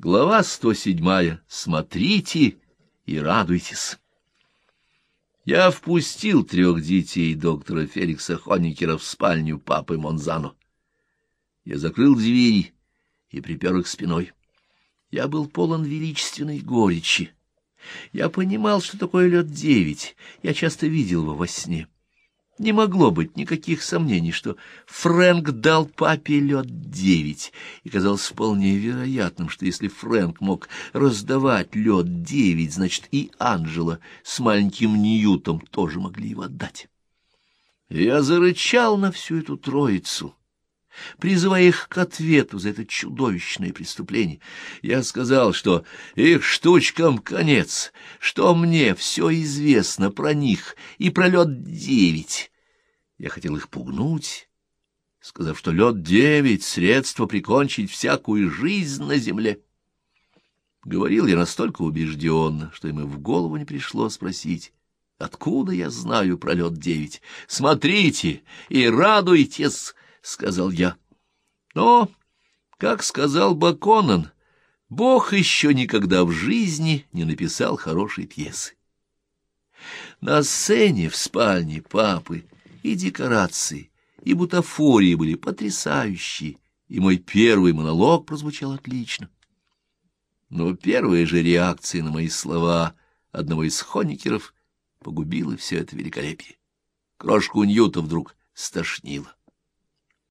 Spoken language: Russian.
Глава 107. Смотрите и радуйтесь. Я впустил трех детей доктора Феликса Хоникера в спальню папы Монзано. Я закрыл двери и припер их спиной. Я был полон величественной горечи. Я понимал, что такое лед девять. Я часто видел его во сне. Не могло быть никаких сомнений, что Фрэнк дал папе лед девять, и казалось вполне вероятным, что если Фрэнк мог раздавать лед девять, значит и Анжела с маленьким Ньютом тоже могли его отдать. Я зарычал на всю эту троицу, призывая их к ответу за это чудовищное преступление. Я сказал, что их штучкам конец, что мне все известно про них и про лед девять. Я хотел их пугнуть, сказав, что лед девять — средство прикончить всякую жизнь на земле. Говорил я настолько убежденно, что им и в голову не пришло спросить, откуда я знаю про лед девять. Смотрите и радуйтесь, — сказал я. Но, как сказал Баконан, Бог еще никогда в жизни не написал хорошей пьесы. На сцене в спальне папы и декорации, и бутафории были потрясающие, и мой первый монолог прозвучал отлично. Но первая же реакция на мои слова одного из хоникеров погубила все это великолепие. Крошку Ньюта вдруг стошнило.